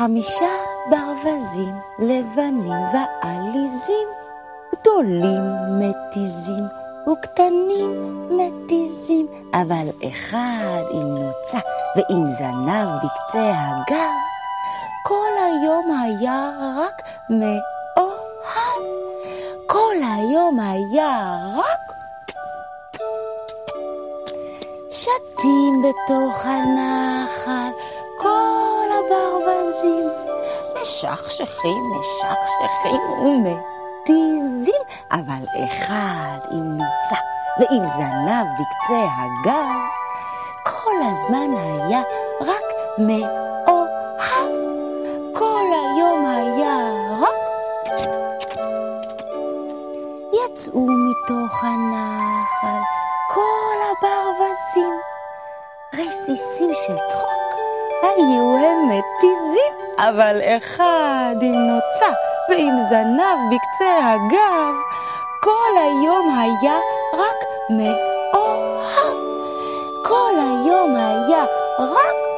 חמישה ברווזים לבנים ועליזים, גדולים מתיזים וקטנים מתיזים, אבל אחד עם נוצה ועם זנב בקצה הגב, כל היום היה רק מאוהב. כל היום היה רק שתים בתוך הנחל, הברווזים משכשכים, משכשכים ומתיזים, אבל אחד עם נוצה ועם זנב בקצה הגב, כל הזמן היה רק מאוהב. כל היום היה רק... יצאו מתוך הנחל כל הברווזים, רסיסים של צחוק, היו הם מתיזים, אבל אחד עם נוצה ועם זנב בקצה הגב, כל היום היה רק מאוהב. כל היום היה רק